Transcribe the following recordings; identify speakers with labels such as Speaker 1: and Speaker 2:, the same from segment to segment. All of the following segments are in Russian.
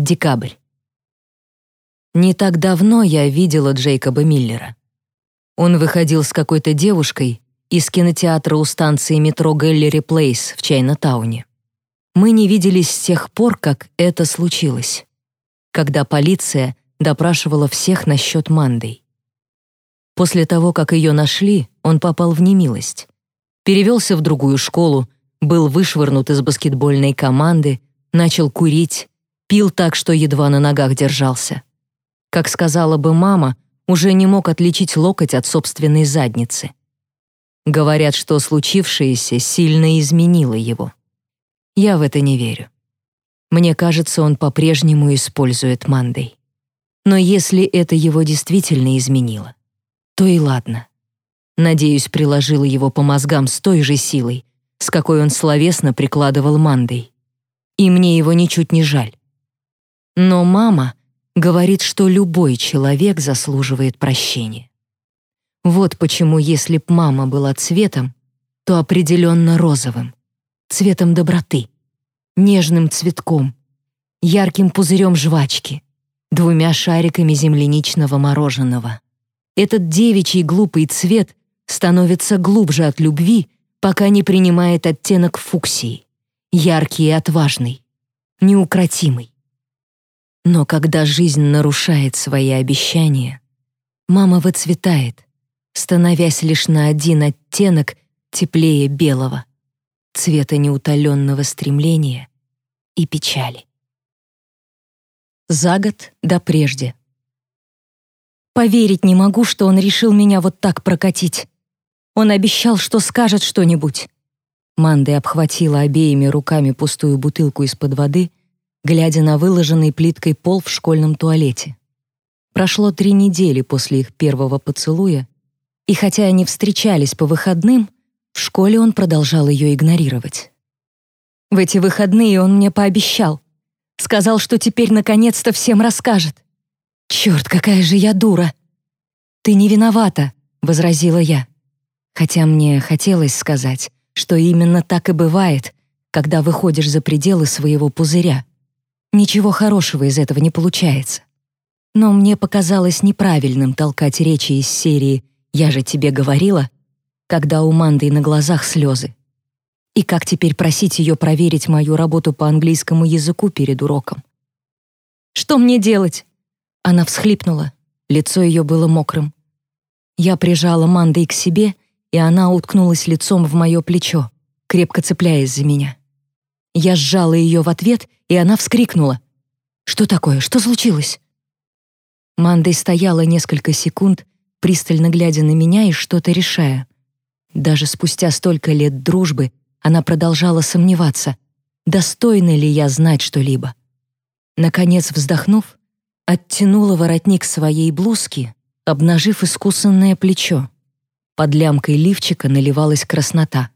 Speaker 1: Декабрь. Не так давно я видела Джейкоба Миллера. Он выходил с какой-то девушкой из кинотеатра у станции метро Гэллери Плейс в Чайна-тауне. Мы не виделись с тех пор, как это случилось, когда полиция допрашивала всех насчет Мандой. После того, как ее нашли, он попал в немилость. Перевелся в другую школу, был вышвырнут из баскетбольной команды, начал курить, пил так, что едва на ногах держался. Как сказала бы мама, уже не мог отличить локоть от собственной задницы. Говорят, что случившееся сильно изменило его. Я в это не верю. Мне кажется, он по-прежнему использует Мандей. Но если это его действительно изменило, то и ладно. Надеюсь, приложила его по мозгам с той же силой, с какой он словесно прикладывал Мандей. И мне его ничуть не жаль. Но мама говорит, что любой человек заслуживает прощения. Вот почему, если б мама была цветом, то определенно розовым, цветом доброты, нежным цветком, ярким пузырем жвачки, двумя шариками земляничного мороженого. Этот девичий глупый цвет становится глубже от любви, пока не принимает оттенок фуксии, яркий и отважный, неукротимый. Но когда жизнь нарушает свои обещания, мама выцветает, становясь лишь на один оттенок теплее белого, цвета неутоленного стремления и печали. За год до прежде. Поверить не могу, что он решил меня вот так прокатить. Он обещал, что скажет что-нибудь. Манда обхватила обеими руками пустую бутылку из-под воды глядя на выложенный плиткой пол в школьном туалете. Прошло три недели после их первого поцелуя, и хотя они встречались по выходным, в школе он продолжал ее игнорировать. В эти выходные он мне пообещал. Сказал, что теперь наконец-то всем расскажет. «Черт, какая же я дура!» «Ты не виновата», — возразила я. Хотя мне хотелось сказать, что именно так и бывает, когда выходишь за пределы своего пузыря. Ничего хорошего из этого не получается. Но мне показалось неправильным толкать речи из серии «Я же тебе говорила», когда у Манды на глазах слезы. И как теперь просить ее проверить мою работу по английскому языку перед уроком? «Что мне делать?» Она всхлипнула, лицо ее было мокрым. Я прижала Мандой к себе, и она уткнулась лицом в мое плечо, крепко цепляясь за меня. Я сжала ее в ответ, и она вскрикнула. «Что такое? Что случилось?» Мандой стояла несколько секунд, пристально глядя на меня и что-то решая. Даже спустя столько лет дружбы она продолжала сомневаться, достойна ли я знать что-либо. Наконец, вздохнув, оттянула воротник своей блузки, обнажив искусанное плечо. Под лямкой лифчика наливалась краснота.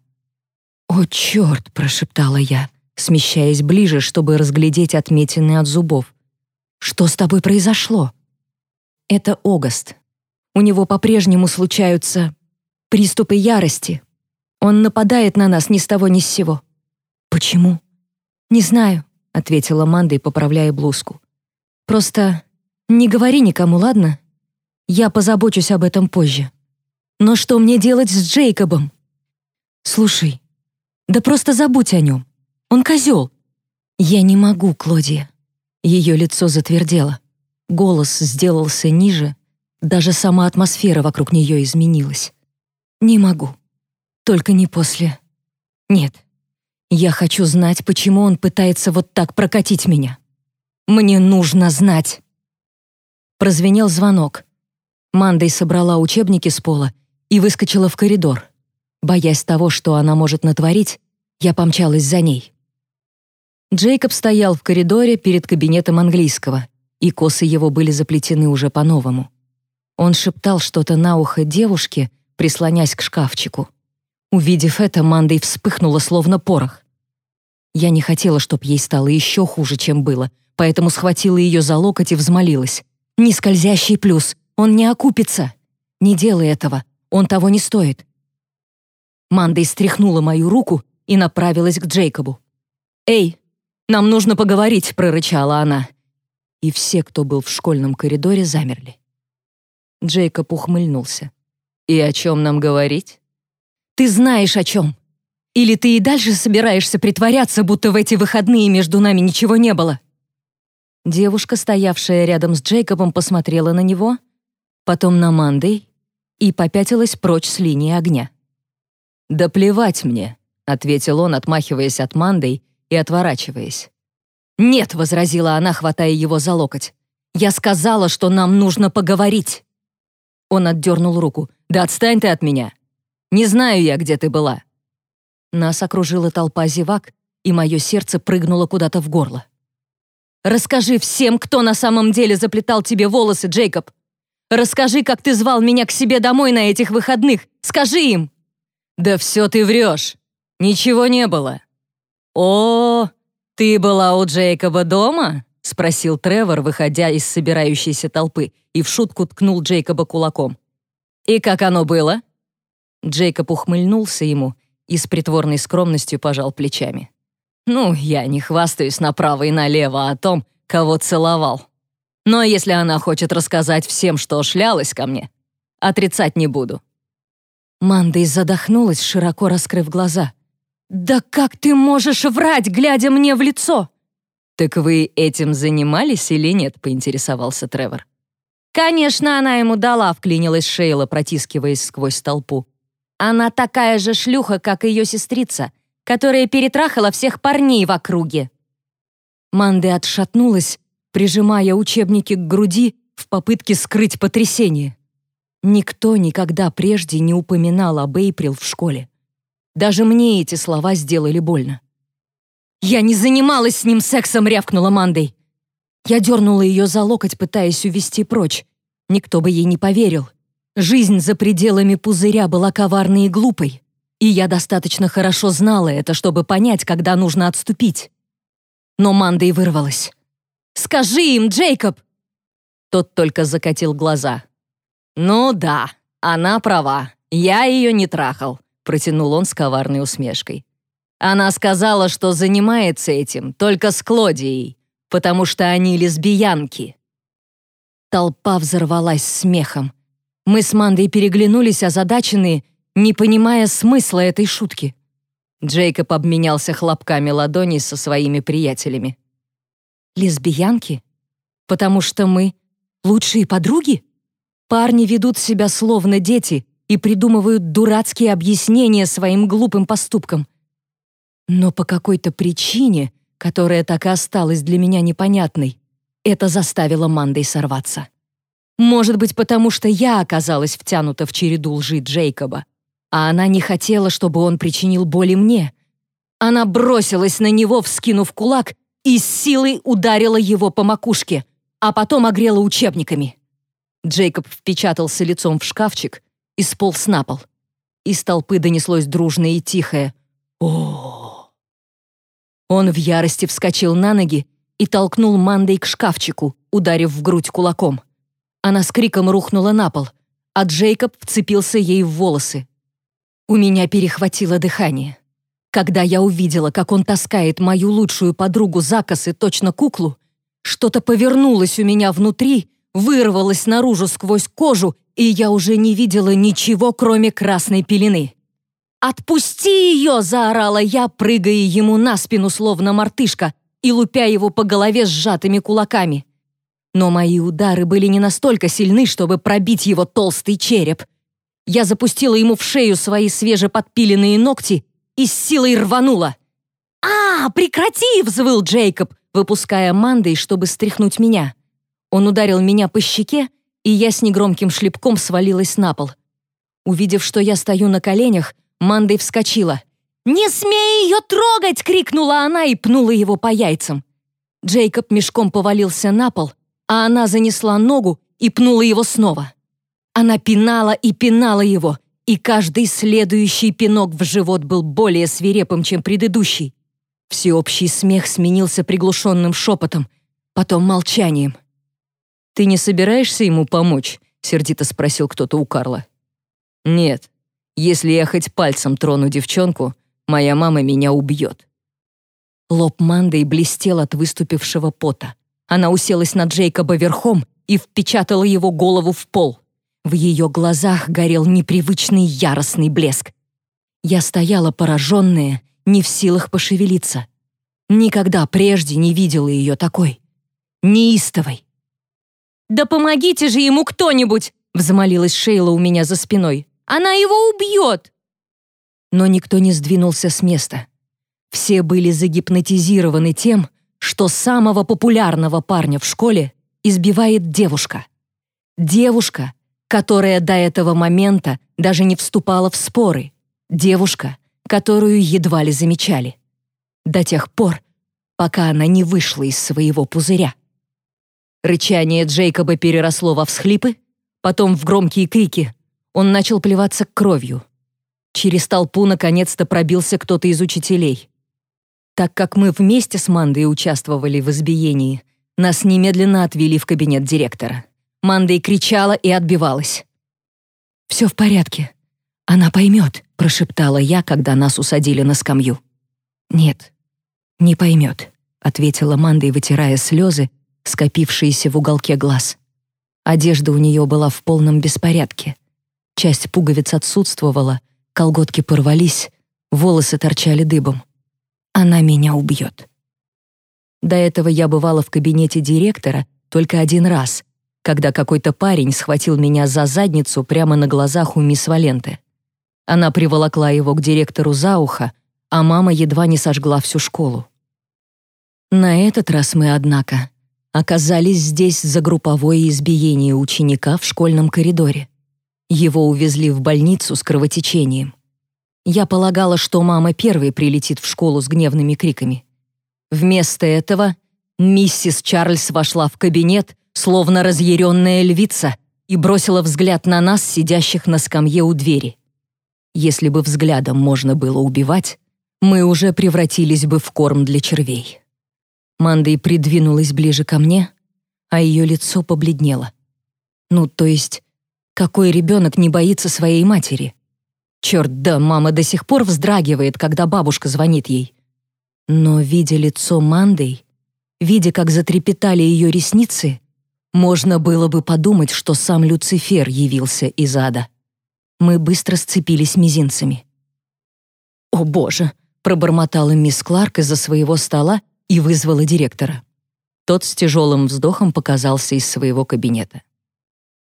Speaker 1: «О, черт!» — прошептала я смещаясь ближе, чтобы разглядеть отметины от зубов. «Что с тобой произошло?» «Это Огаст. У него по-прежнему случаются приступы ярости. Он нападает на нас ни с того ни с сего». «Почему?» «Не знаю», — ответила Манда, поправляя блузку. «Просто не говори никому, ладно? Я позабочусь об этом позже. Но что мне делать с Джейкобом?» «Слушай, да просто забудь о нем. Он козел!» «Я не могу, Клодия». Ее лицо затвердело. Голос сделался ниже. Даже сама атмосфера вокруг нее изменилась. «Не могу. Только не после. Нет. Я хочу знать, почему он пытается вот так прокатить меня. Мне нужно знать!» Прозвенел звонок. Мандой собрала учебники с пола и выскочила в коридор. Боясь того, что она может натворить, я помчалась за ней. Джейкоб стоял в коридоре перед кабинетом английского, и косы его были заплетены уже по-новому. Он шептал что-то на ухо девушке, прислонясь к шкафчику. Увидев это, Мандой вспыхнула словно порох. Я не хотела, чтобы ей стало еще хуже, чем было, поэтому схватила ее за локоть и взмолилась. «Не скользящий плюс, он не окупится! Не делай этого, он того не стоит!» Мандой стряхнула мою руку и направилась к Джейкобу. «Эй, «Нам нужно поговорить», — прорычала она. и все, кто был в школьном коридоре, замерли. Джейкоб ухмыльнулся. «И о чем нам говорить?» «Ты знаешь, о чем. Или ты и дальше собираешься притворяться, будто в эти выходные между нами ничего не было?» Девушка, стоявшая рядом с Джейкобом, посмотрела на него, потом на Мандей и попятилась прочь с линии огня. «Да плевать мне», — ответил он, отмахиваясь от Мандей и отворачиваясь. «Нет», — возразила она, хватая его за локоть. «Я сказала, что нам нужно поговорить». Он отдернул руку. «Да отстань ты от меня! Не знаю я, где ты была!» Нас окружила толпа зевак, и мое сердце прыгнуло куда-то в горло. «Расскажи всем, кто на самом деле заплетал тебе волосы, Джейкоб! Расскажи, как ты звал меня к себе домой на этих выходных! Скажи им!» «Да все ты врешь! Ничего не было!» «О, ты была у Джейкоба дома?» — спросил Тревор, выходя из собирающейся толпы, и в шутку ткнул Джейкоба кулаком. «И как оно было?» Джейкоб ухмыльнулся ему и с притворной скромностью пожал плечами. «Ну, я не хвастаюсь направо и налево о том, кого целовал. Но если она хочет рассказать всем, что шлялась ко мне, отрицать не буду». Мандой задохнулась, широко раскрыв глаза. «Да как ты можешь врать, глядя мне в лицо?» «Так вы этим занимались или нет?» — поинтересовался Тревор. «Конечно, она ему дала», — вклинилась Шейла, протискиваясь сквозь толпу. «Она такая же шлюха, как ее сестрица, которая перетрахала всех парней в округе». Манде отшатнулась, прижимая учебники к груди в попытке скрыть потрясение. Никто никогда прежде не упоминал об Эйприл в школе. Даже мне эти слова сделали больно. «Я не занималась с ним сексом!» — рявкнула Мандой. Я дернула ее за локоть, пытаясь увести прочь. Никто бы ей не поверил. Жизнь за пределами пузыря была коварной и глупой, и я достаточно хорошо знала это, чтобы понять, когда нужно отступить. Но Мандой вырвалась. «Скажи им, Джейкоб!» Тот только закатил глаза. «Ну да, она права. Я ее не трахал», — протянул он с коварной усмешкой. Она сказала, что занимается этим только с Клодией, потому что они лесбиянки. Толпа взорвалась смехом. Мы с Мандой переглянулись, озадаченные, не понимая смысла этой шутки. Джейкоб обменялся хлопками ладоней со своими приятелями. «Лесбиянки? Потому что мы лучшие подруги? Парни ведут себя словно дети и придумывают дурацкие объяснения своим глупым поступкам. Но по какой-то причине, которая так и осталась для меня непонятной, это заставило Мандой сорваться. Может быть, потому что я оказалась втянута в череду лжи Джейкоба, а она не хотела, чтобы он причинил боли мне. Она бросилась на него, вскинув кулак, и с силой ударила его по макушке, а потом огрела учебниками. Джейкоб впечатался лицом в шкафчик и сполз на пол. Из толпы донеслось дружное и тихое «О-о-о». Он в ярости вскочил на ноги и толкнул Мандой к шкафчику, ударив в грудь кулаком. Она с криком рухнула на пол, а Джейкоб вцепился ей в волосы. У меня перехватило дыхание. Когда я увидела, как он таскает мою лучшую подругу за косы точно куклу, что-то повернулось у меня внутри, вырвалось наружу сквозь кожу, и я уже не видела ничего, кроме красной пелены. «Отпусти ее!» — заорала я, прыгая ему на спину, словно мартышка, и лупя его по голове сжатыми кулаками. Но мои удары были не настолько сильны, чтобы пробить его толстый череп. Я запустила ему в шею свои свежеподпиленные ногти и с силой рванула. «А, прекрати!» — взвыл Джейкоб, выпуская Мандой, чтобы стряхнуть меня. Он ударил меня по щеке, и я с негромким шлепком свалилась на пол. Увидев, что я стою на коленях, Мандой вскочила. «Не смей ее трогать!» — крикнула она и пнула его по яйцам. Джейкоб мешком повалился на пол, а она занесла ногу и пнула его снова. Она пинала и пинала его, и каждый следующий пинок в живот был более свирепым, чем предыдущий. Всеобщий смех сменился приглушенным шепотом, потом молчанием. «Ты не собираешься ему помочь?» — сердито спросил кто-то у Карла. «Нет», если я хоть пальцем трону девчонку, моя мама меня убьет». Лоб Мандой блестел от выступившего пота. Она уселась на Джейкоба верхом и впечатала его голову в пол. В ее глазах горел непривычный яростный блеск. Я стояла пораженная, не в силах пошевелиться. Никогда прежде не видела ее такой. Неистовой. «Да помогите же ему кто-нибудь!» — взмолилась Шейла у меня за спиной. «Она его убьет!» Но никто не сдвинулся с места. Все были загипнотизированы тем, что самого популярного парня в школе избивает девушка. Девушка, которая до этого момента даже не вступала в споры. Девушка, которую едва ли замечали. До тех пор, пока она не вышла из своего пузыря. Рычание Джейкоба переросло во всхлипы, потом в громкие крики. Он начал плеваться кровью. Через толпу наконец-то пробился кто-то из учителей. Так как мы вместе с Мандой участвовали в избиении, нас немедленно отвели в кабинет директора. Мандой кричала и отбивалась. «Все в порядке. Она поймет», — прошептала я, когда нас усадили на скамью. «Нет, не поймет», — ответила Мандой, вытирая слезы, скопившиеся в уголке глаз. Одежда у нее была в полном беспорядке. Часть пуговиц отсутствовала, колготки порвались, волосы торчали дыбом. Она меня убьет. До этого я бывала в кабинете директора только один раз, когда какой-то парень схватил меня за задницу прямо на глазах у мисс Валенты. Она приволокла его к директору за ухо, а мама едва не сожгла всю школу. На этот раз мы, однако, оказались здесь за групповое избиение ученика в школьном коридоре. Его увезли в больницу с кровотечением. Я полагала, что мама первой прилетит в школу с гневными криками. Вместо этого миссис Чарльз вошла в кабинет, словно разъяренная львица, и бросила взгляд на нас, сидящих на скамье у двери. Если бы взглядом можно было убивать, мы уже превратились бы в корм для червей. Мандой придвинулась ближе ко мне, а ее лицо побледнело. Ну, то есть, какой ребенок не боится своей матери? Черт, да, мама до сих пор вздрагивает, когда бабушка звонит ей. Но, видя лицо Мандой, видя, как затрепетали ее ресницы, можно было бы подумать, что сам Люцифер явился из ада. Мы быстро сцепились мизинцами. «О, боже!» — пробормотала мисс Кларк из-за своего стола и вызвала директора. Тот с тяжелым вздохом показался из своего кабинета.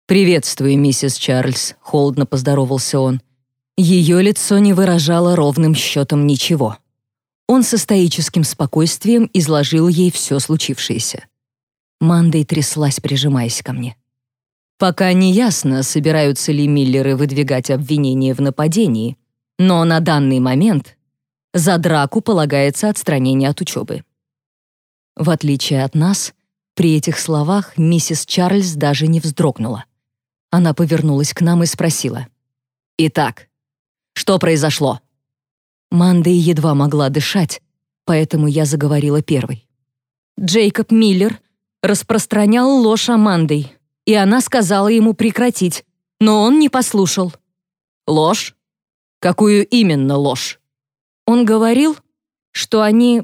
Speaker 1: «Приветствую, миссис Чарльз», — холодно поздоровался он. Ее лицо не выражало ровным счетом ничего. Он со стоическим спокойствием изложил ей все случившееся. Мандой тряслась, прижимаясь ко мне. Пока не ясно, собираются ли Миллеры выдвигать обвинения в нападении, но на данный момент за драку полагается отстранение от учебы. В отличие от нас, при этих словах миссис Чарльз даже не вздрогнула. Она повернулась к нам и спросила. «Итак, что произошло?» Мандей едва могла дышать, поэтому я заговорила первой. Джейкоб Миллер распространял ложь о Мандей, и она сказала ему прекратить, но он не послушал. «Ложь? Какую именно ложь?» Он говорил, что они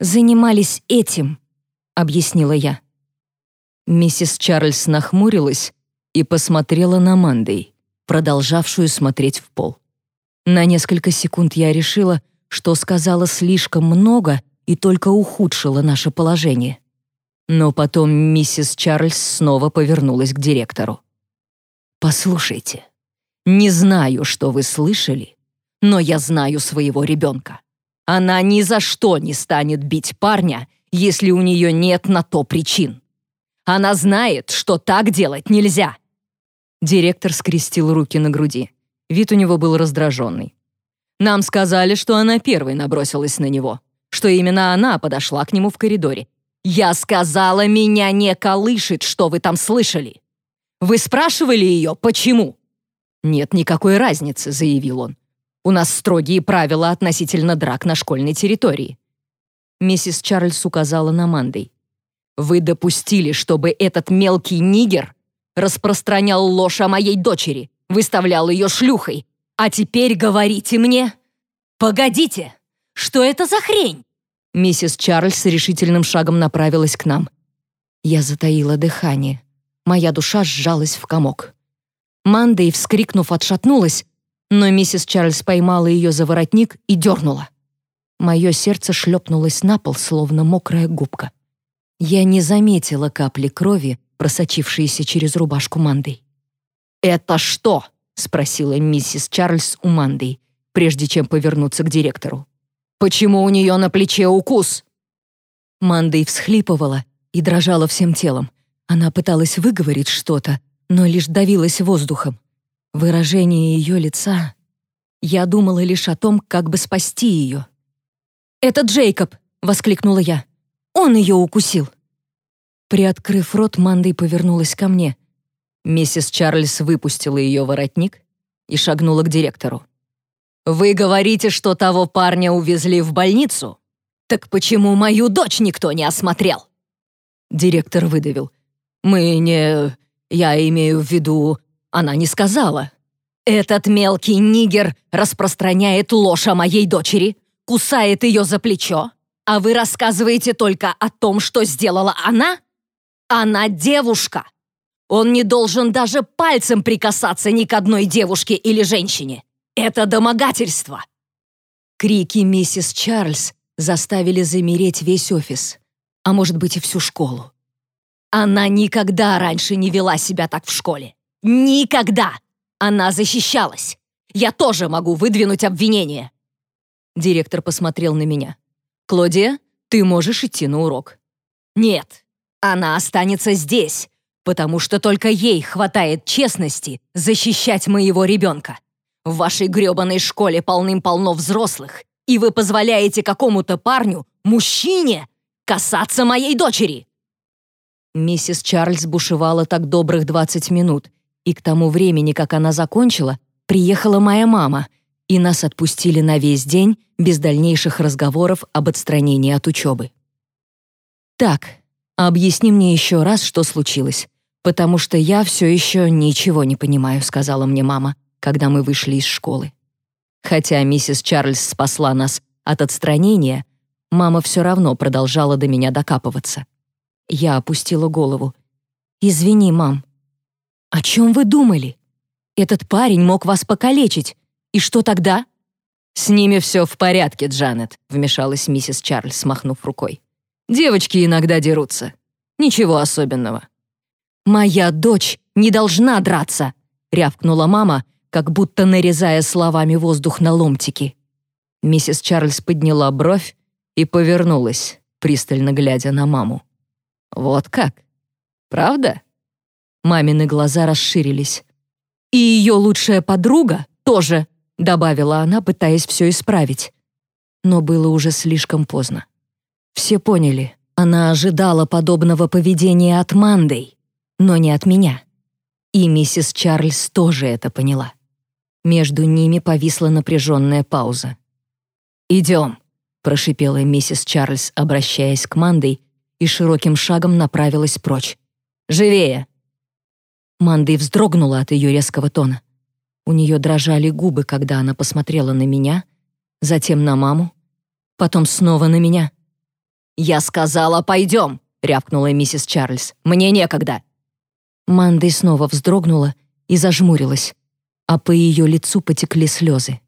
Speaker 1: занимались этим», — объяснила я. Миссис Чарльз нахмурилась и посмотрела на Мандей, продолжавшую смотреть в пол. На несколько секунд я решила, что сказала слишком много и только ухудшила наше положение. Но потом миссис Чарльз снова повернулась к директору. «Послушайте, не знаю, что вы слышали, но я знаю своего ребенка. Она ни за что не станет бить парня, если у нее нет на то причин. Она знает, что так делать нельзя. Директор скрестил руки на груди. Вид у него был раздраженный. Нам сказали, что она первой набросилась на него, что именно она подошла к нему в коридоре. «Я сказала, меня не колышет, что вы там слышали. Вы спрашивали ее, почему?» «Нет никакой разницы», — заявил он. У нас строгие правила относительно драк на школьной территории». Миссис Чарльз указала на Мандей. «Вы допустили, чтобы этот мелкий нигер распространял ложь о моей дочери, выставлял ее шлюхой, а теперь говорите мне...» «Погодите! Что это за хрень?» Миссис Чарльз решительным шагом направилась к нам. Я затаила дыхание. Моя душа сжалась в комок. Мандей, вскрикнув, отшатнулась, но миссис Чарльз поймала ее за воротник и дернула. Мое сердце шлепнулось на пол, словно мокрая губка. Я не заметила капли крови, просочившиеся через рубашку Мандей. «Это что?» — спросила миссис Чарльз у Мандей, прежде чем повернуться к директору. «Почему у нее на плече укус?» Мандей всхлипывала и дрожала всем телом. Она пыталась выговорить что-то, но лишь давилась воздухом. Выражение ее лица... Я думала лишь о том, как бы спасти ее. «Это Джейкоб!» — воскликнула я. «Он ее укусил!» Приоткрыв рот, Мандой повернулась ко мне. Миссис Чарльз выпустила ее воротник и шагнула к директору. «Вы говорите, что того парня увезли в больницу? Так почему мою дочь никто не осмотрел?» Директор выдавил. «Мы не... Я имею в виду... Она не сказала. Этот мелкий нигер распространяет ложь о моей дочери, кусает ее за плечо, а вы рассказываете только о том, что сделала она? Она девушка. Он не должен даже пальцем прикасаться ни к одной девушке или женщине. Это домогательство. Крики миссис Чарльз заставили замереть весь офис, а может быть и всю школу. Она никогда раньше не вела себя так в школе. Никогда! Она защищалась. Я тоже могу выдвинуть обвинение. Директор посмотрел на меня. «Клодия, ты можешь идти на урок». «Нет, она останется здесь, потому что только ей хватает честности защищать моего ребенка. В вашей грёбаной школе полным-полно взрослых, и вы позволяете какому-то парню, мужчине, касаться моей дочери». Миссис Чарльз бушевала так добрых 20 минут, и к тому времени, как она закончила, приехала моя мама — и нас отпустили на весь день без дальнейших разговоров об отстранении от учебы. «Так, объясни мне еще раз, что случилось, потому что я все еще ничего не понимаю», сказала мне мама, когда мы вышли из школы. Хотя миссис Чарльз спасла нас от отстранения, мама все равно продолжала до меня докапываться. Я опустила голову. «Извини, мам». «О чем вы думали? Этот парень мог вас покалечить. И что тогда?» «С ними все в порядке, Джанет», — вмешалась миссис Чарльз, смахнув рукой. «Девочки иногда дерутся. Ничего особенного». «Моя дочь не должна драться», — рявкнула мама, как будто нарезая словами воздух на ломтики. Миссис Чарльз подняла бровь и повернулась, пристально глядя на маму. «Вот как? Правда?» Мамины глаза расширились. «И ее лучшая подруга тоже добавила она, пытаясь все исправить. Но было уже слишком поздно. Все поняли, она ожидала подобного поведения от Мандей, но не от меня. И миссис Чарльз тоже это поняла. Между ними повисла напряженная пауза. «Идем», — прошипела миссис Чарльз, обращаясь к Мандей, и широким шагом направилась прочь. «Живее!» Мандей вздрогнула от ее резкого тона. У нее дрожали губы, когда она посмотрела на меня, затем на маму, потом снова на меня. «Я сказала, пойдем!» — рявкнула миссис Чарльз. «Мне некогда!» Мандой снова вздрогнула и зажмурилась, а по ее лицу потекли слезы.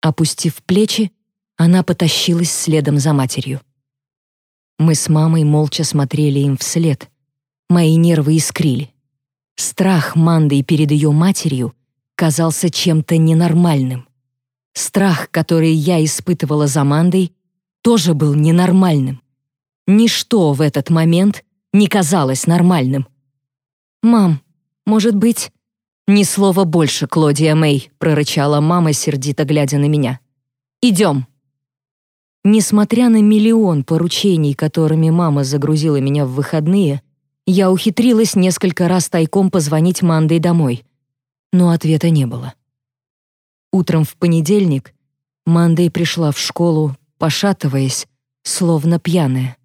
Speaker 1: Опустив плечи, она потащилась следом за матерью. Мы с мамой молча смотрели им вслед. Мои нервы искрили. Страх Манды перед ее матерью казался чем-то ненормальным. Страх, который я испытывала за Мандой, тоже был ненормальным. Ничто в этот момент не казалось нормальным. «Мам, может быть...» «Ни слова больше, Клодия Мэй», — прорычала мама, сердито глядя на меня. «Идем». Несмотря на миллион поручений, которыми мама загрузила меня в выходные, я ухитрилась несколько раз тайком позвонить Мандой домой — но ответа не было. Утром в понедельник Мандей пришла в школу, пошатываясь, словно пьяная,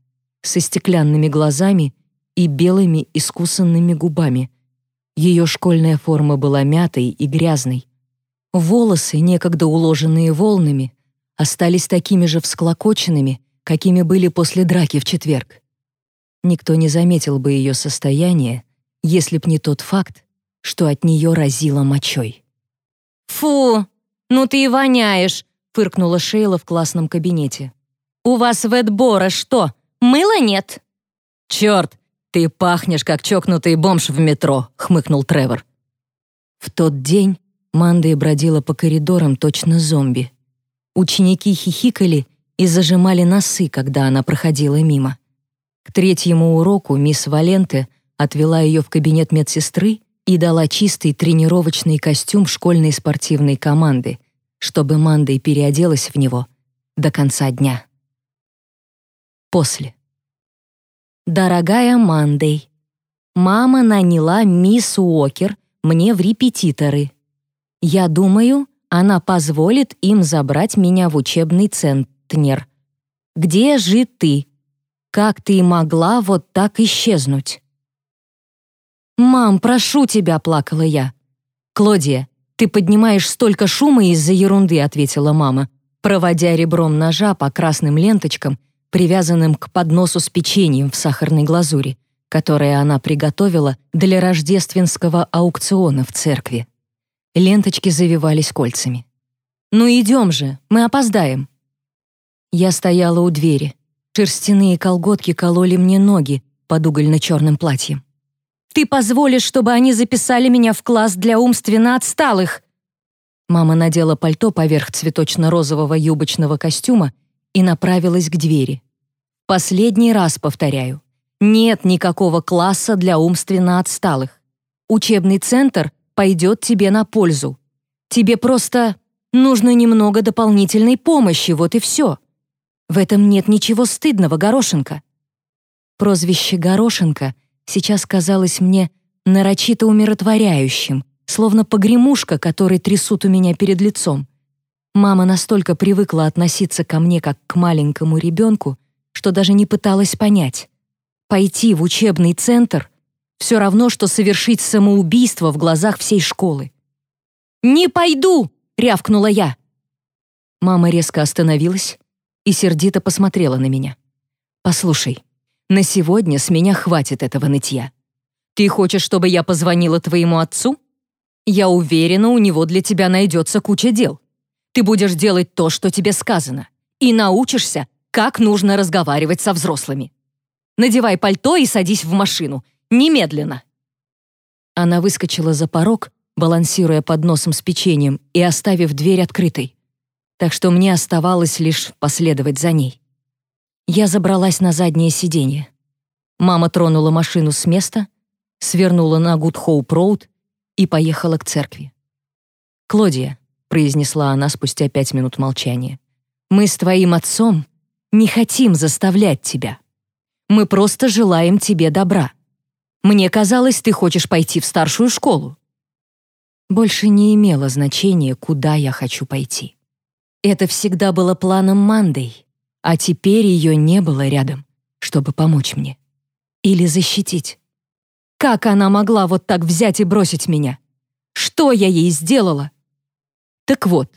Speaker 1: со стеклянными глазами и белыми искусанными губами. Ее школьная форма была мятой и грязной. Волосы, некогда уложенные волнами, остались такими же всклокоченными, какими были после драки в четверг. Никто не заметил бы ее состояние, если б не тот факт, что от нее разило мочой.
Speaker 2: «Фу, ну ты и воняешь!» — фыркнула Шейла в классном кабинете. «У вас в Эдбора что, мыла нет?»
Speaker 1: «Черт, ты пахнешь, как чокнутый бомж в метро», — хмыкнул Тревор. В тот день Манда бродила по коридорам точно зомби. Ученики хихикали и зажимали носы, когда она проходила мимо. К третьему уроку мисс Валенте отвела ее в кабинет медсестры и дала чистый тренировочный костюм школьной спортивной команды, чтобы Манда переоделась в него до конца дня. После. Дорогая Мандей, мама наняла мисс Уокер мне в репетиторы. Я думаю, она позволит им забрать меня в учебный центр. Где же ты? Как ты могла вот так исчезнуть? «Мам, прошу тебя», — плакала я. «Клодия, ты поднимаешь столько шума из-за ерунды», — ответила мама, проводя ребром ножа по красным ленточкам привязанным к подносу с печеньем в сахарной глазури, которое она приготовила для рождественского аукциона в церкви. Ленточки завивались кольцами. «Ну идем же, мы опоздаем». Я стояла у двери. Шерстяные колготки кололи мне ноги под угольно-черным платьем. «Ты позволишь, чтобы они записали меня в класс для умственно отсталых?» Мама надела пальто поверх цветочно-розового юбочного костюма и направилась к двери. Последний раз повторяю. Нет никакого класса для умственно отсталых. Учебный центр пойдет тебе на пользу. Тебе просто нужно немного дополнительной помощи, вот и все. В этом нет ничего стыдного, Горошенко. Прозвище Горошенко сейчас казалось мне нарочито умиротворяющим, словно погремушка, который трясут у меня перед лицом. Мама настолько привыкла относиться ко мне как к маленькому ребенку, что даже не пыталась понять. Пойти в учебный центр — все равно, что совершить самоубийство в глазах всей школы. «Не пойду!» — рявкнула я. Мама резко остановилась и сердито посмотрела на меня. «Послушай, на сегодня с меня хватит этого нытья. Ты хочешь, чтобы я позвонила твоему отцу? Я уверена, у него для тебя найдется куча дел. Ты будешь делать то, что тебе сказано, и научишься, как нужно разговаривать со взрослыми. Надевай пальто и садись в машину. Немедленно!» Она выскочила за порог, балансируя подносом с печеньем и оставив дверь открытой. Так что мне оставалось лишь последовать за ней. Я забралась на заднее сиденье. Мама тронула машину с места, свернула на Гудхоуп-роуд и поехала к церкви. «Клодия, произнесла она спустя пять минут молчания. «Мы с твоим отцом не хотим заставлять тебя. Мы просто желаем тебе добра. Мне казалось, ты хочешь пойти в старшую школу». Больше не имело значения, куда я хочу пойти. Это всегда было планом Мандей, а теперь ее не было рядом, чтобы помочь мне. Или защитить. Как она могла вот так взять и бросить меня? Что я ей сделала? Так вот,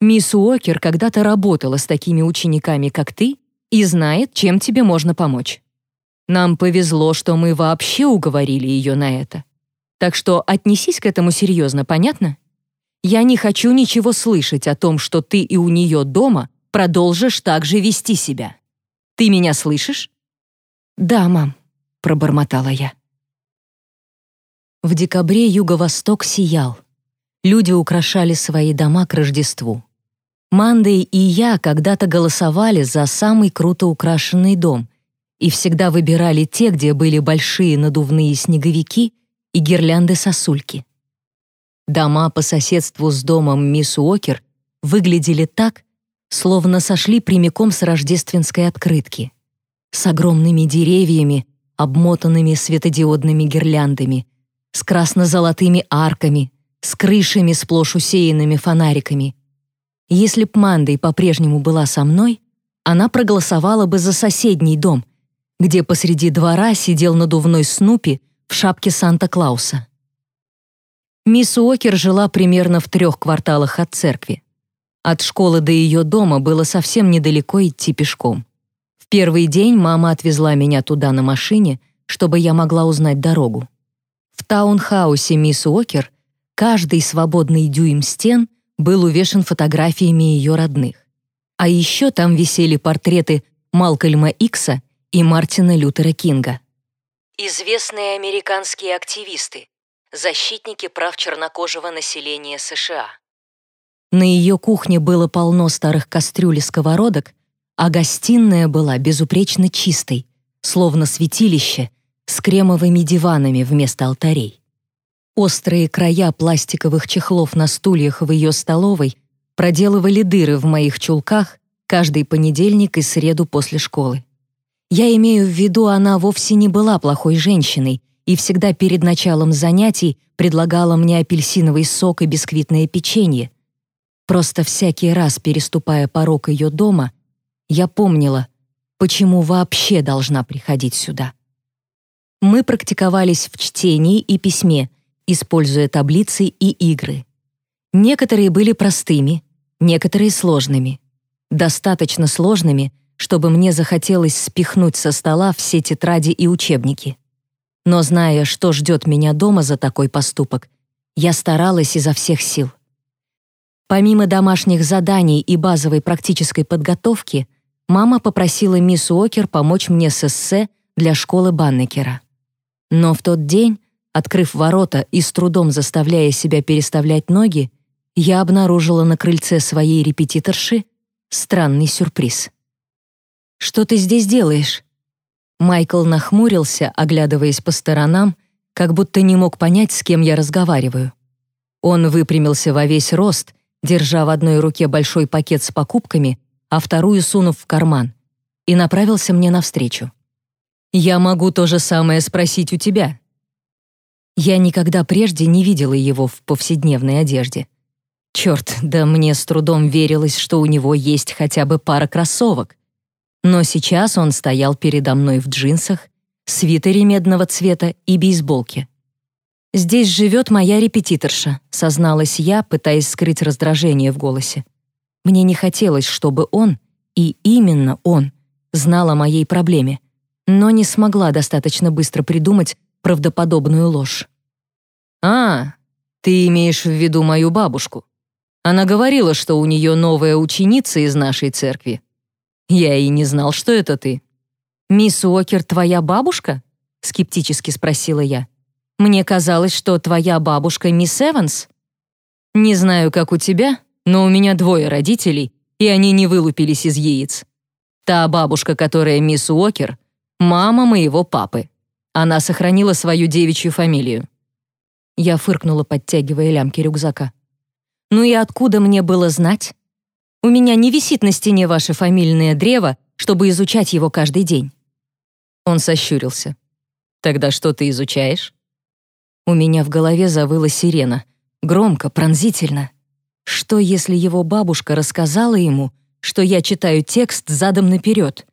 Speaker 1: мисс Уокер когда-то работала с такими учениками, как ты, и знает, чем тебе можно помочь. Нам повезло, что мы вообще уговорили ее на это. Так что отнесись к этому серьезно, понятно? Я не хочу ничего слышать о том, что ты и у нее дома продолжишь так же вести себя. Ты меня слышишь? Да, мам, пробормотала я. В декабре юго-восток сиял люди украшали свои дома к Рождеству. Мандей и я когда-то голосовали за самый круто украшенный дом и всегда выбирали те, где были большие надувные снеговики и гирлянды-сосульки. Дома по соседству с домом мисс Уокер выглядели так, словно сошли прямиком с рождественской открытки. С огромными деревьями, обмотанными светодиодными гирляндами, с красно-золотыми арками, с крышами, сплошь усеянными фонариками. Если б Мандой по-прежнему была со мной, она проголосовала бы за соседний дом, где посреди двора сидел надувной Снупи в шапке Санта-Клауса. Мисс Уокер жила примерно в трех кварталах от церкви. От школы до ее дома было совсем недалеко идти пешком. В первый день мама отвезла меня туда на машине, чтобы я могла узнать дорогу. В таунхаусе мисс Уокер каждый свободный дюйм стен был увешан фотографиями ее родных. А еще там висели портреты Малкольма Икса и Мартина Лютера Кинга. Известные американские активисты, защитники прав чернокожего населения США. На ее кухне было полно старых кастрюль и сковородок, а гостиная была безупречно чистой, словно святилище, с кремовыми диванами вместо алтарей. Острые края пластиковых чехлов на стульях в ее столовой проделывали дыры в моих чулках каждый понедельник и среду после школы. Я имею в виду, она вовсе не была плохой женщиной и всегда перед началом занятий предлагала мне апельсиновый сок и бисквитное печенье. Просто всякий раз, переступая порог ее дома, я помнила, почему вообще должна приходить сюда. Мы практиковались в чтении и письме, используя таблицы и игры. Некоторые были простыми, некоторые сложными. Достаточно сложными, чтобы мне захотелось спихнуть со стола все тетради и учебники. Но зная, что ждет меня дома за такой поступок, я старалась изо всех сил. Помимо домашних заданий и базовой практической подготовки, мама попросила мисс Уокер помочь мне с эссе для школы Баннекера. Но в тот день, открыв ворота и с трудом заставляя себя переставлять ноги, я обнаружила на крыльце своей репетиторши странный сюрприз. «Что ты здесь делаешь?» Майкл нахмурился, оглядываясь по сторонам, как будто не мог понять, с кем я разговариваю. Он выпрямился во весь рост, держа в одной руке большой пакет с покупками, а вторую сунув в карман, и направился мне навстречу. «Я могу то же самое спросить у тебя». Я никогда прежде не видела его в повседневной одежде. Черт, да мне с трудом верилось, что у него есть хотя бы пара кроссовок. Но сейчас он стоял передо мной в джинсах, свитере медного цвета и бейсболке. «Здесь живет моя репетиторша», — созналась я, пытаясь скрыть раздражение в голосе. Мне не хотелось, чтобы он, и именно он, знал о моей проблеме, но не смогла достаточно быстро придумать правдоподобную ложь. «А, ты имеешь в виду мою бабушку. Она говорила, что у нее новая ученица из нашей церкви. Я и не знал, что это ты». «Мисс Уокер твоя бабушка?» — скептически спросила я. Мне казалось, что твоя бабушка мисс Эванс. Не знаю, как у тебя, но у меня двое родителей, и они не вылупились из яиц. Та бабушка, которая мисс Уокер, мама моего папы. Она сохранила свою девичью фамилию. Я фыркнула, подтягивая лямки рюкзака. Ну и откуда мне было знать? У меня не висит на стене ваше фамильное древо, чтобы изучать его каждый день. Он сощурился. Тогда что ты изучаешь? У меня в голове завыла сирена. Громко, пронзительно. Что, если его бабушка рассказала ему, что я читаю текст задом наперед?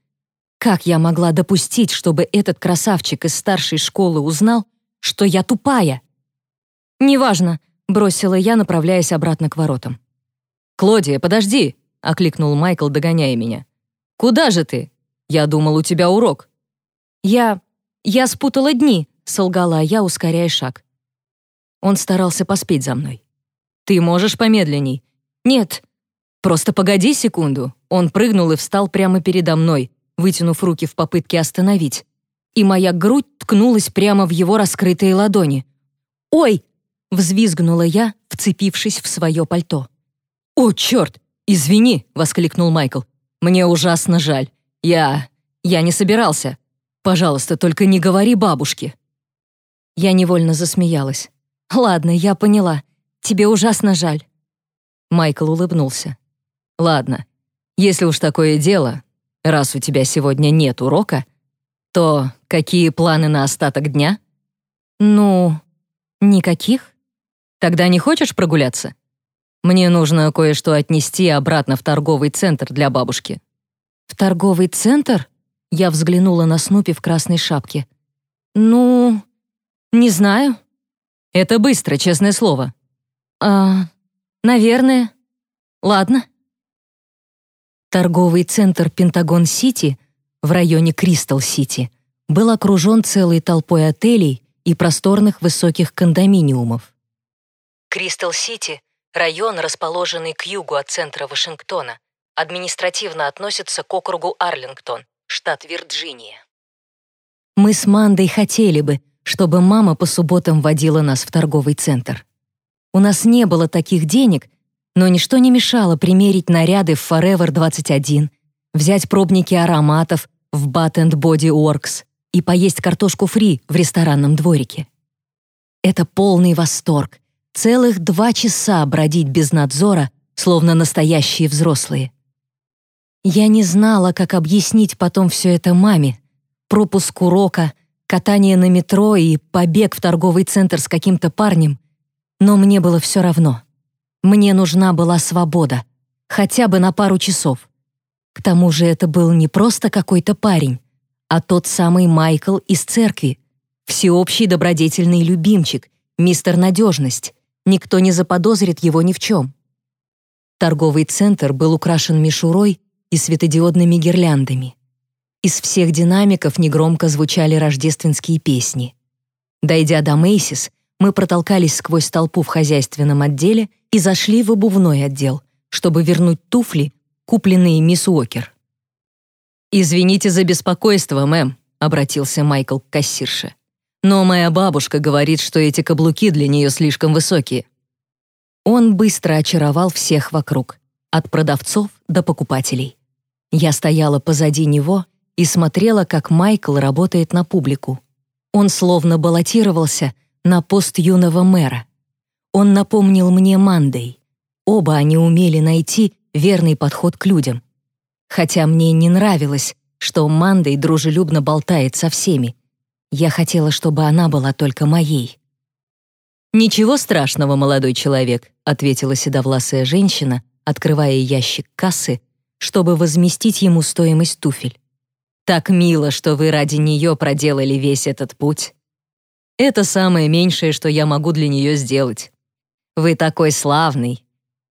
Speaker 1: Как я могла допустить, чтобы этот красавчик из старшей школы узнал, что я тупая? «Неважно», — бросила я, направляясь обратно к воротам. «Клодия, подожди!» — окликнул Майкл, догоняя меня. «Куда же ты? Я думал, у тебя урок». «Я... я спутала дни», — солгала я, ускоряя шаг. Он старался поспеть за мной. «Ты можешь помедленней?» «Нет». «Просто погоди секунду». Он прыгнул и встал прямо передо мной, вытянув руки в попытке остановить. И моя грудь ткнулась прямо в его раскрытые ладони. «Ой!» — взвизгнула я, вцепившись в свое пальто. «О, черт! Извини!» — воскликнул Майкл. «Мне ужасно жаль. Я... я не собирался. Пожалуйста, только не говори бабушке». Я невольно засмеялась. «Ладно, я поняла. Тебе ужасно жаль». Майкл улыбнулся. «Ладно, если уж такое дело, раз у тебя сегодня нет урока, то какие планы на остаток дня?» «Ну, никаких. Тогда не хочешь прогуляться? Мне нужно кое-что отнести обратно в торговый центр для бабушки». «В торговый центр?» Я взглянула на Снупи в красной шапке. «Ну, «Не знаю». «Это быстро, честное слово». «А, наверное. Ладно». Торговый центр Пентагон-Сити в районе Кристал-Сити, был окружен целой толпой отелей и просторных высоких кондоминиумов. Кристал-Сити — район, расположенный к югу от центра Вашингтона, административно относится к округу Арлингтон, штат Вирджиния. Мы с Мандой хотели бы, чтобы мама по субботам водила нас в торговый центр. У нас не было таких денег, но ничто не мешало примерить наряды в Forever 21, взять пробники ароматов в Bath Body Works и поесть картошку фри в ресторанном дворике. Это полный восторг. Целых два часа бродить без надзора, словно настоящие взрослые. Я не знала, как объяснить потом все это маме. Пропуск урока, катание на метро и побег в торговый центр с каким-то парнем. Но мне было все равно. Мне нужна была свобода. Хотя бы на пару часов. К тому же это был не просто какой-то парень, а тот самый Майкл из церкви. Всеобщий добродетельный любимчик, мистер Надежность. Никто не заподозрит его ни в чем. Торговый центр был украшен мишурой и светодиодными гирляндами. Из всех динамиков негромко звучали рождественские песни. Дойдя до Мейсис, мы протолкались сквозь толпу в хозяйственном отделе и зашли в обувной отдел, чтобы вернуть туфли, купленные мисс Уокер. «Извините за беспокойство, мэм», — обратился Майкл к кассирше. «Но моя бабушка говорит, что эти каблуки для нее слишком высокие». Он быстро очаровал всех вокруг, от продавцов до покупателей. Я стояла позади него и смотрела, как Майкл работает на публику. Он словно баллотировался на пост юного мэра. Он напомнил мне Мандей. Оба они умели найти верный подход к людям. Хотя мне не нравилось, что Мандей дружелюбно болтает со всеми. Я хотела, чтобы она была только моей. «Ничего страшного, молодой человек», — ответила седовласая женщина, открывая ящик кассы чтобы возместить ему стоимость туфель. Так мило, что вы ради нее проделали весь этот путь. Это самое меньшее, что я могу для нее сделать. Вы такой славный.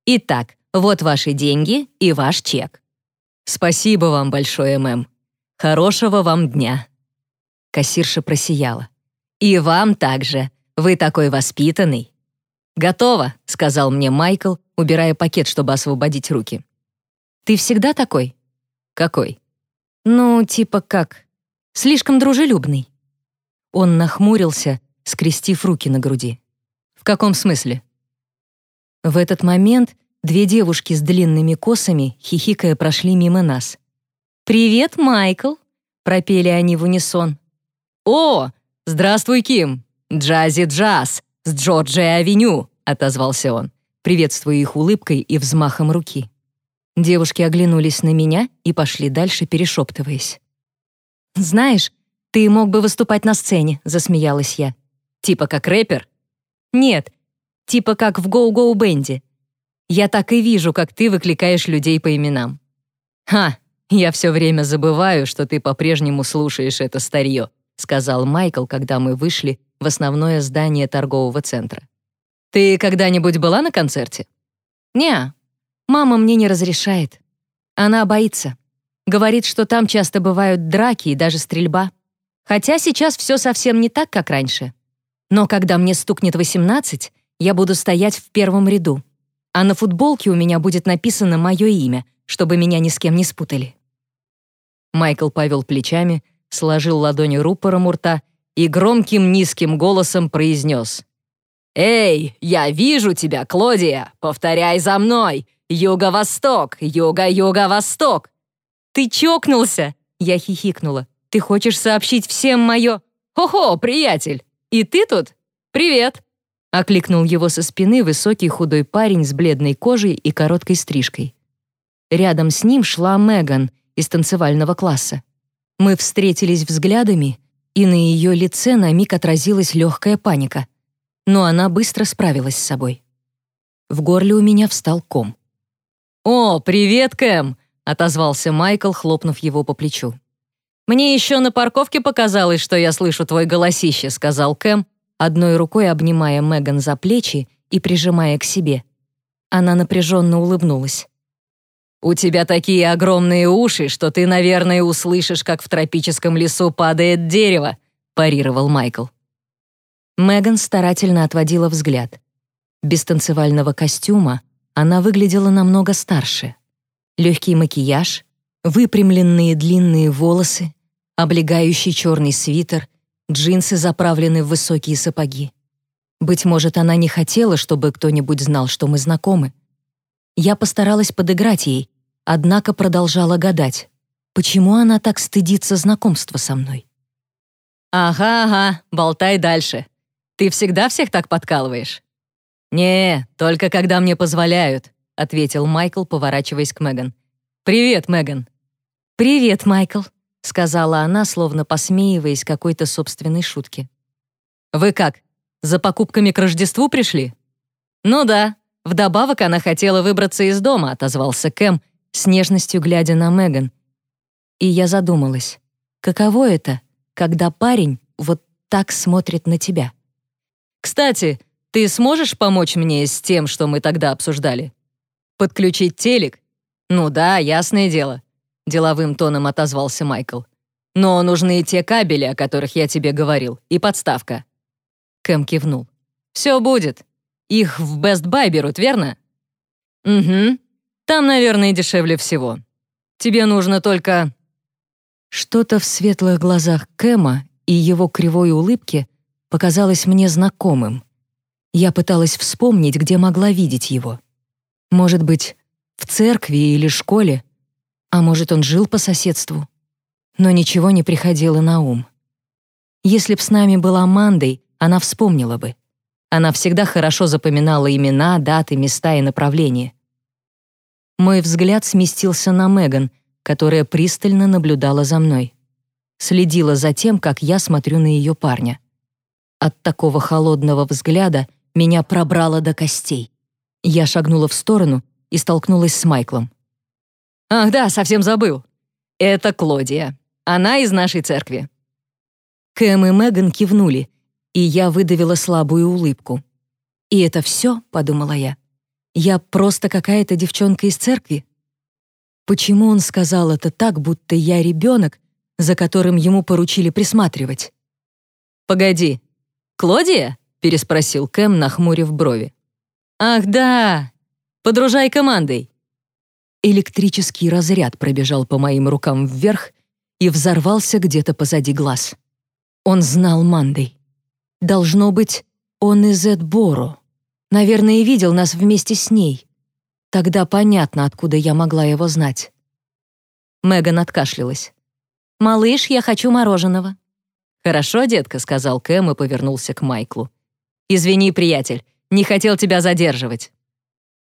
Speaker 1: Итак, вот ваши деньги и ваш чек. Спасибо вам большое, мэм. Хорошего вам дня. Кассирша просияла. И вам также. Вы такой воспитанный. Готово, сказал мне Майкл, убирая пакет, чтобы освободить руки. Ты всегда такой? Какой? Ну, типа как? Слишком дружелюбный. Он нахмурился, скрестив руки на груди. В каком смысле? В этот момент две девушки с длинными косами, хихикая, прошли мимо нас. «Привет, Майкл!» — пропели они в унисон. «О, здравствуй, Ким! Джази Джаз с Джорджия-авеню!» — отозвался он, приветствуя их улыбкой и взмахом руки. Девушки оглянулись на меня и пошли дальше, перешептываясь. «Знаешь, ты мог бы выступать на сцене», — засмеялась я. «Типа как рэпер?» «Нет, типа как в Гоу-Гоу Бенде. Я так и вижу, как ты выкликаешь людей по именам». «Ха, я все время забываю, что ты по-прежнему слушаешь это старье», сказал Майкл, когда мы вышли в основное здание торгового центра. «Ты когда-нибудь была на концерте?» «Не, Мама мне не разрешает. Она боится. Говорит, что там часто бывают драки и даже стрельба. Хотя сейчас все совсем не так, как раньше. Но когда мне стукнет 18, я буду стоять в первом ряду. А на футболке у меня будет написано мое имя, чтобы меня ни с кем не спутали. Майкл повел плечами, сложил ладони рупором у и громким низким голосом произнес. «Эй, я вижу тебя, Клодия! Повторяй за мной! «Юго-восток! Юго-юго-восток!» «Ты чокнулся!» — я хихикнула. «Ты хочешь сообщить всем мое...» «Хо-хо, приятель! И ты тут? Привет!» Окликнул его со спины высокий худой парень с бледной кожей и короткой стрижкой. Рядом с ним шла Меган из танцевального класса. Мы встретились взглядами, и на ее лице на миг отразилась легкая паника. Но она быстро справилась с собой. В горле у меня встал ком. «О, привет, Кэм!» — отозвался Майкл, хлопнув его по плечу. «Мне еще на парковке показалось, что я слышу твой голосище», — сказал Кэм, одной рукой обнимая Меган за плечи и прижимая к себе. Она напряженно улыбнулась.
Speaker 2: «У тебя такие огромные уши, что ты, наверное, услышишь, как в тропическом лесу падает дерево», парировал Майкл.
Speaker 1: Меган старательно отводила взгляд. Без танцевального костюма она выглядела намного старше. Легкий макияж, выпрямленные длинные волосы, облегающий черный свитер, джинсы заправлены в высокие сапоги. Быть может, она не хотела, чтобы кто-нибудь знал, что мы знакомы. Я постаралась подыграть ей, однако продолжала гадать, почему она так стыдится знакомства со мной.
Speaker 2: «Ага, ага, болтай дальше. Ты всегда всех так подкалываешь?» «Не, только когда мне позволяют», — ответил Майкл, поворачиваясь к Меган. «Привет, Меган».
Speaker 1: «Привет, Майкл», — сказала она, словно посмеиваясь какой-то собственной шутке.
Speaker 2: «Вы как, за покупками к Рождеству пришли?» «Ну да. Вдобавок она хотела выбраться из дома», — отозвался Кэм,
Speaker 1: с нежностью глядя на Меган. И я задумалась, каково это, когда парень вот так смотрит на тебя?
Speaker 2: «Кстати, ты сможешь помочь мне с тем, что мы тогда обсуждали? Подключить телек? Ну да, ясное дело, деловым тоном отозвался Майкл. Но нужны те кабели, о которых я тебе говорил, и подставка. Кэм кивнул. Все будет. Их в Best Buy берут, верно? Угу. Там, наверное, дешевле всего. Тебе нужно только
Speaker 1: Что-то в светлых глазах Кэма и его кривой улыбке показалось мне знакомым. Я пыталась вспомнить, где могла видеть его. Может быть, в церкви или школе, а может, он жил по соседству. Но ничего не приходило на ум. Если б с нами была Мандой, она вспомнила бы. Она всегда хорошо запоминала имена, даты, места и направления. Мой взгляд сместился на Меган, которая пристально наблюдала за мной. Следила за тем, как я смотрю на ее парня. От такого холодного взгляда меня пробрало до костей. Я шагнула в сторону и столкнулась с Майклом.
Speaker 2: «Ах да, совсем забыл. Это Клодия. Она из нашей церкви».
Speaker 1: Кэм и Меган кивнули, и я выдавила слабую улыбку. «И это все?» — подумала я. «Я просто какая-то девчонка из церкви?» Почему он сказал это так, будто я ребенок, за которым ему поручили присматривать?
Speaker 2: «Погоди, Клодия?» переспросил Кэм, нахмурив брови. «Ах, да! Подружай командой!»
Speaker 1: Электрический разряд пробежал по моим рукам вверх и взорвался где-то позади глаз. Он знал Мандой. Должно быть, он из Эдборо. Наверное, видел нас вместе с ней. Тогда понятно, откуда я могла его знать. Меган откашлялась. «Малыш, я хочу мороженого».
Speaker 2: «Хорошо, детка», — сказал Кэм и повернулся к Майклу. «Извини, приятель, не хотел тебя задерживать».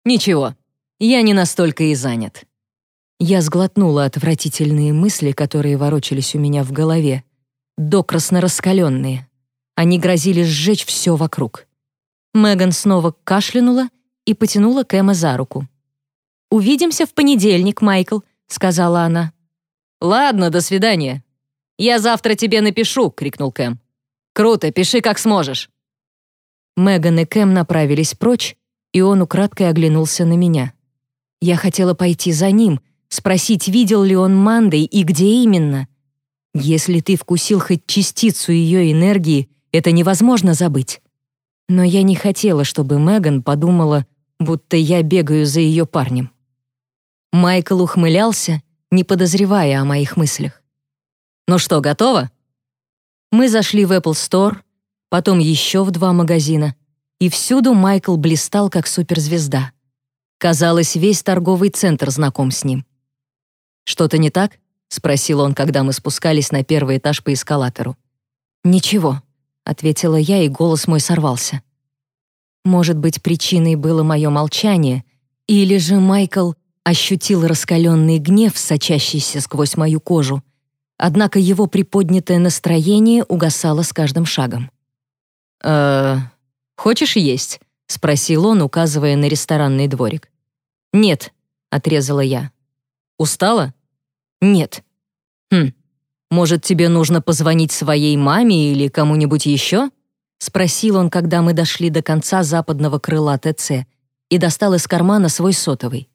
Speaker 2: «Ничего, я не настолько и занят».
Speaker 1: Я сглотнула отвратительные мысли, которые ворочались у меня в голове, докрасно раскаленные. Они грозили сжечь все вокруг. Меган снова кашлянула и потянула Кэма за руку. «Увидимся в понедельник, Майкл», — сказала она.
Speaker 2: «Ладно, до свидания. Я завтра тебе напишу», — крикнул Кэм. «Круто, пиши как сможешь».
Speaker 1: Меган и Кэм направились прочь, и он украдкой оглянулся на меня. Я хотела пойти за ним, спросить, видел ли он Мандой и где именно. Если ты вкусил хоть частицу ее энергии, это невозможно забыть. Но я не хотела, чтобы Меган подумала, будто я бегаю за ее парнем. Майкл ухмылялся, не подозревая о моих мыслях.
Speaker 2: «Ну что, готово?»
Speaker 1: Мы зашли в Apple Store, потом еще в два магазина, и всюду Майкл блистал как суперзвезда. Казалось, весь торговый центр знаком с ним. «Что-то не так?» — спросил он, когда мы спускались на первый этаж по эскалатору. «Ничего», — ответила я, и голос мой сорвался. Может быть, причиной было мое молчание, или же Майкл ощутил раскаленный гнев, сочащийся сквозь мою кожу, однако его приподнятое настроение угасало с каждым шагом.
Speaker 2: «Э, хочешь есть?» — спросил он, указывая на ресторанный дворик.
Speaker 1: «Нет», — отрезала я.
Speaker 2: «Устала?»
Speaker 1: «Нет».
Speaker 2: «Хм, может, тебе нужно позвонить своей маме или кому-нибудь еще?»
Speaker 1: — спросил он, когда мы дошли до конца западного крыла ТЦ и достал из кармана свой сотовый.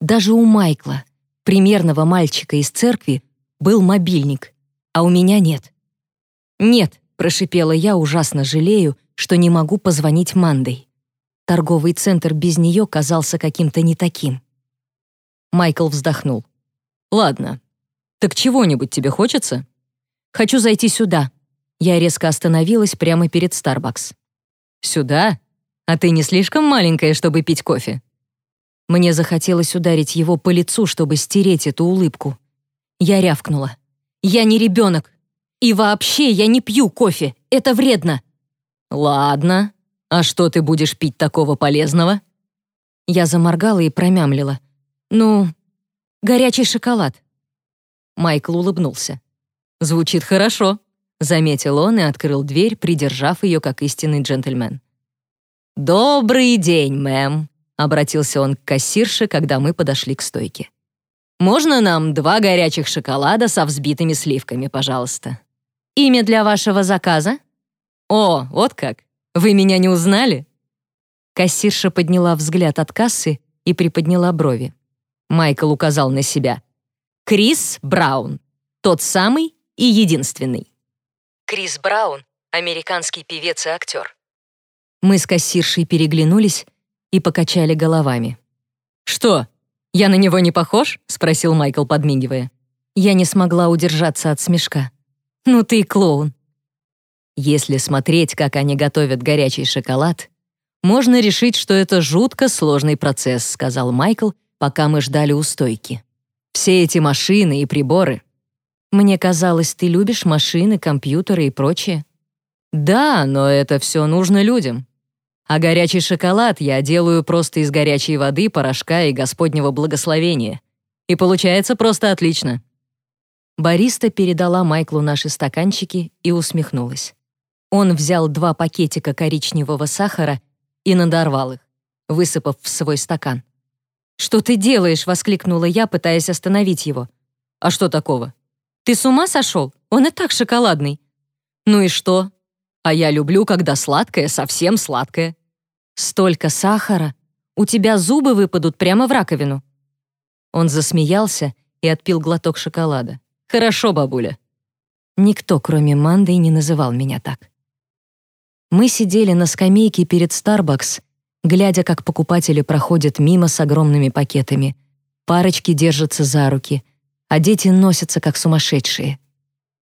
Speaker 1: Даже у Майкла, примерного мальчика из церкви, был мобильник, а у меня нет. «Нет», — прошипела я, ужасно жалею, что не могу позвонить Мандой. Торговый центр без нее казался каким-то не таким. Майкл вздохнул.
Speaker 2: «Ладно. Так чего-нибудь тебе хочется?»
Speaker 1: «Хочу зайти сюда». Я резко остановилась прямо перед Starbucks.
Speaker 2: «Сюда? А ты не слишком маленькая, чтобы пить кофе?»
Speaker 1: Мне захотелось ударить его по лицу, чтобы стереть эту улыбку. Я рявкнула. «Я не ребенок. И вообще я не пью кофе. Это вредно».
Speaker 2: «Ладно. А что ты будешь пить такого полезного?»
Speaker 1: Я заморгала и промямлила. «Ну, горячий шоколад».
Speaker 2: Майкл улыбнулся. «Звучит хорошо», — заметил он и открыл дверь, придержав ее как истинный джентльмен. «Добрый день, мэм», — обратился он к кассирше, когда мы подошли к стойке. «Можно нам два горячих шоколада со взбитыми сливками, пожалуйста?»
Speaker 1: «Имя для вашего заказа?»
Speaker 2: «О, вот как! Вы меня не узнали?»
Speaker 1: Кассирша подняла взгляд от кассы и приподняла брови.
Speaker 2: Майкл указал на себя. «Крис Браун. Тот самый и единственный».
Speaker 1: Крис Браун — американский певец и актер. Мы с кассиршей переглянулись и покачали головами.
Speaker 2: «Что, я на него не похож?» — спросил Майкл, подмигивая.
Speaker 1: Я не смогла удержаться от смешка. «Ну ты клоун».
Speaker 2: Если смотреть, как они готовят горячий шоколад, можно решить, что это жутко сложный процесс, сказал Майкл, пока мы ждали у стойки. Все эти машины и приборы.
Speaker 1: Мне казалось, ты любишь машины, компьютеры и прочее.
Speaker 2: Да, но это все нужно людям. А горячий шоколад я делаю просто из горячей воды, порошка и Господнего благословения. И получается просто отлично.
Speaker 1: Бариста передала Майклу наши стаканчики и усмехнулась. Он взял два пакетика коричневого сахара и надорвал их, высыпав в свой стакан. «Что ты делаешь?» — воскликнула я, пытаясь остановить его.
Speaker 2: «А что такого?»
Speaker 1: «Ты с ума сошел? Он и так шоколадный».
Speaker 2: «Ну и что? А я люблю, когда сладкое, совсем сладкое.
Speaker 1: Столько сахара. У тебя зубы выпадут прямо в раковину. Он засмеялся и отпил глоток шоколада.
Speaker 2: Хорошо, бабуля.
Speaker 1: Никто, кроме Манды, не называл меня так. Мы сидели на скамейке перед Starbucks, глядя, как покупатели проходят мимо с огромными пакетами. Парочки держатся за руки, а дети носятся как сумасшедшие.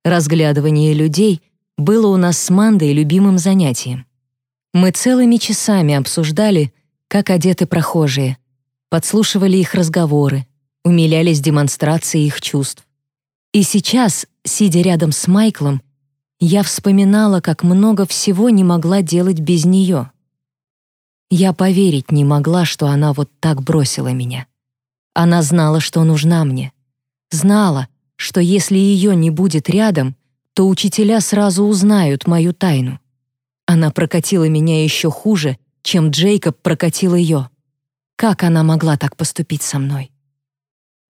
Speaker 1: Разглядывание людей было у нас с Мандой любимым занятием. Мы целыми часами обсуждали, как одеты прохожие, подслушивали их разговоры, умилялись демонстрацией их чувств. И сейчас, сидя рядом с Майклом, я вспоминала, как много всего не могла делать без нее. Я поверить не могла, что она вот так бросила меня. Она знала, что нужна мне. Знала, что если ее не будет рядом, то учителя сразу узнают мою тайну. Она прокатила меня еще хуже, чем Джейкоб прокатил ее. Как она могла так поступить со мной?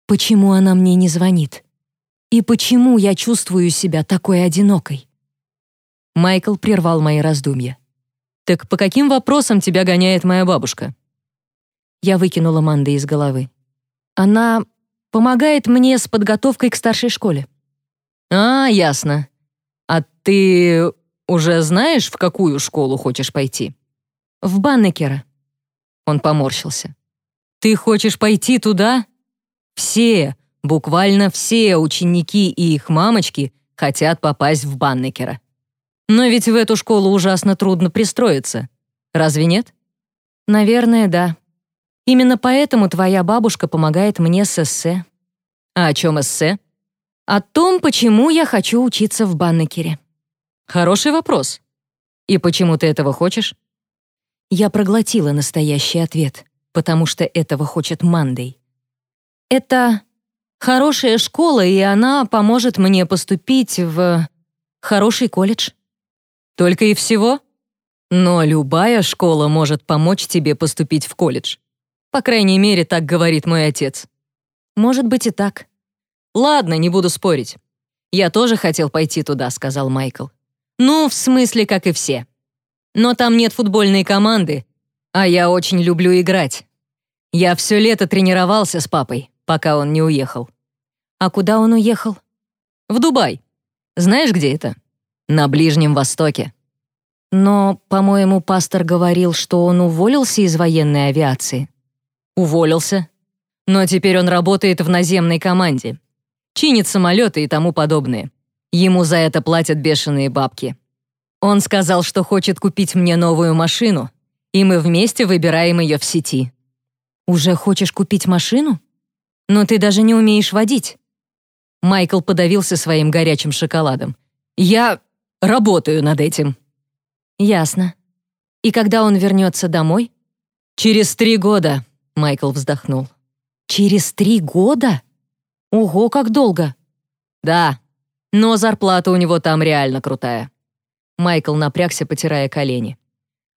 Speaker 1: Почему она мне не звонит? И почему я чувствую себя такой одинокой? Майкл прервал мои раздумья.
Speaker 2: «Так по каким вопросам тебя гоняет моя бабушка?»
Speaker 1: Я выкинула Манды из головы. «Она помогает мне с подготовкой к старшей школе».
Speaker 2: «А, ясно. А ты уже знаешь, в какую школу хочешь пойти?»
Speaker 1: «В Баннекера».
Speaker 2: Он поморщился. «Ты хочешь пойти туда?» «Все, буквально все ученики и их мамочки хотят попасть в Баннекера. Но ведь в эту школу ужасно трудно пристроиться. Разве нет?»
Speaker 1: «Наверное, да. Именно поэтому твоя бабушка помогает мне с эссе».
Speaker 2: «А о чем эссе?»
Speaker 1: О том, почему я хочу учиться в Баннекере.
Speaker 2: Хороший вопрос. И почему ты этого хочешь?
Speaker 1: Я проглотила настоящий ответ, потому что этого хочет Мандей. Это хорошая школа, и она поможет мне поступить в хороший колледж.
Speaker 2: Только и всего? Но любая школа может помочь тебе поступить в колледж. По крайней мере, так говорит мой отец.
Speaker 1: Может быть и так.
Speaker 2: «Ладно, не буду спорить. Я тоже хотел пойти туда», — сказал Майкл. «Ну, в смысле, как и все. Но там нет футбольной команды, а я очень люблю играть. Я все лето тренировался с папой, пока он не уехал.
Speaker 1: А куда он уехал?
Speaker 2: В Дубай. Знаешь, где это? На Ближнем Востоке.
Speaker 1: Но, по-моему, пастор говорил, что он уволился из военной авиации.
Speaker 2: Уволился. Но теперь он работает в наземной команде. Чинит самолеты и тому подобное. Ему за это платят бешеные бабки. Он сказал, что хочет купить мне новую машину, и мы вместе выбираем ее в сети.
Speaker 1: Уже хочешь купить машину? Но ты даже не умеешь водить.
Speaker 2: Майкл подавился своим горячим шоколадом. Я работаю над этим.
Speaker 1: Ясно. И когда он вернется домой?
Speaker 2: Через три года, Майкл вздохнул.
Speaker 1: Через три года? Ого, как долго.
Speaker 2: Да, но зарплата у него там реально крутая. Майкл напрягся, потирая колени.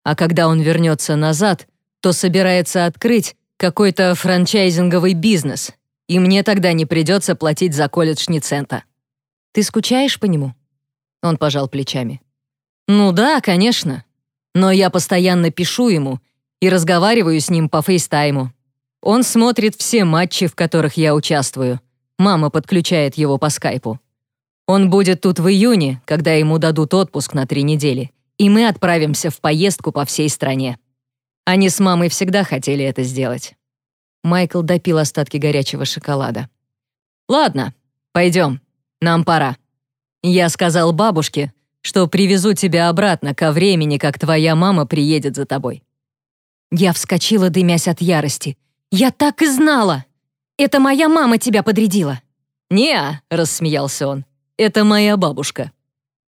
Speaker 2: А когда он вернется назад, то собирается открыть какой-то франчайзинговый бизнес, и мне тогда не придется платить за колледж ни.
Speaker 1: Ты скучаешь по нему?
Speaker 2: Он пожал плечами. Ну да, конечно. Но я постоянно пишу ему и разговариваю с ним по фейстайму. Он смотрит все матчи, в которых я участвую. Мама подключает его по скайпу. Он будет тут в июне, когда ему дадут отпуск на три недели, и мы отправимся в поездку по всей стране. Они с мамой всегда хотели это сделать. Майкл допил остатки горячего шоколада. «Ладно, пойдем. Нам пора. Я сказал бабушке, что привезу тебя обратно ко времени, как твоя мама приедет за тобой».
Speaker 1: Я вскочила, дымясь от ярости. «Я так и знала! Это моя мама тебя подрядила!»
Speaker 2: «Не-а», рассмеялся он, — «это моя бабушка».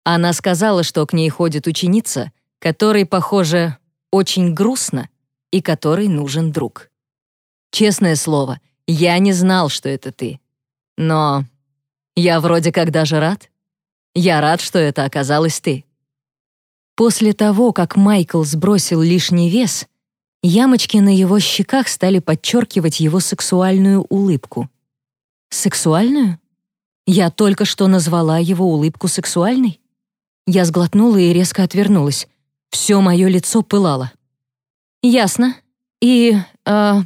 Speaker 2: Она сказала, что к ней ходит ученица, которой, похоже, очень грустно и которой нужен друг. Честное слово, я не знал, что это ты. Но я вроде как даже рад. Я рад, что это оказалась ты.
Speaker 1: После того, как Майкл сбросил лишний вес, ямочки на его щеках стали подчеркивать его сексуальную улыбку. Сексуальную? Я только что назвала его улыбку сексуальной? Я сглотнула и резко отвернулась. Все мое лицо пылало. «Ясно. И... Э,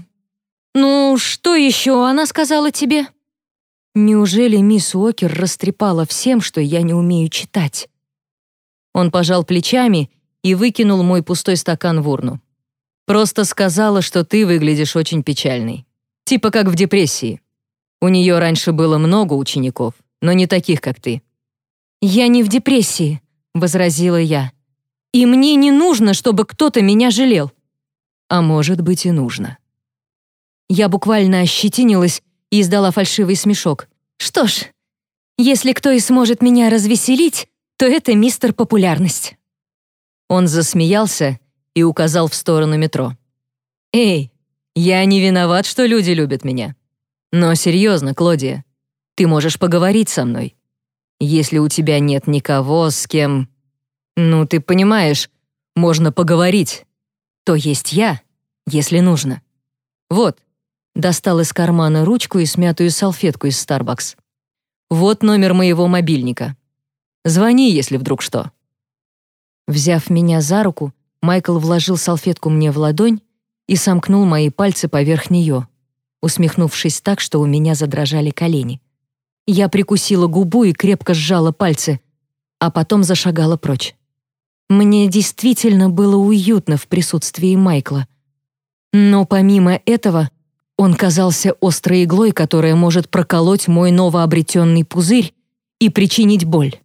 Speaker 1: ну, что еще она сказала тебе?» Неужели мисс Уокер растрепала всем, что я не умею читать?
Speaker 2: Он пожал плечами и выкинул мой пустой стакан в урну. Просто сказала, что ты выглядишь очень печальной. Типа как в депрессии. У нее раньше было много учеников, но не таких, как ты.
Speaker 1: «Я не в депрессии», — возразила я. «И мне не нужно, чтобы кто-то меня жалел».
Speaker 2: «А может быть и нужно».
Speaker 1: Я буквально ощетинилась и издала фальшивый смешок. «Что ж, если кто и сможет меня развеселить, то это мистер Популярность».
Speaker 2: Он засмеялся и указал в сторону метро. «Эй, я не виноват, что люди любят меня. Но серьезно, Клодия, ты можешь поговорить со мной. Если у тебя нет никого, с кем... Ну, ты понимаешь, можно поговорить. То есть я, если нужно. Вот, Достал из кармана ручку и смятую салфетку из Starbucks. «Вот номер моего мобильника. Звони, если вдруг что».
Speaker 1: Взяв меня за руку, Майкл вложил салфетку мне в ладонь и сомкнул мои пальцы поверх нее, усмехнувшись так, что у меня задрожали колени. Я прикусила губу и крепко сжала пальцы, а потом зашагала прочь. Мне действительно было уютно в присутствии Майкла. Но помимо этого, он казался острой иглой, которая может проколоть мой новообретенный пузырь и причинить боль.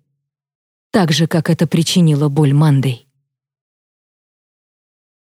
Speaker 1: Так же, как это причинило боль Мандой.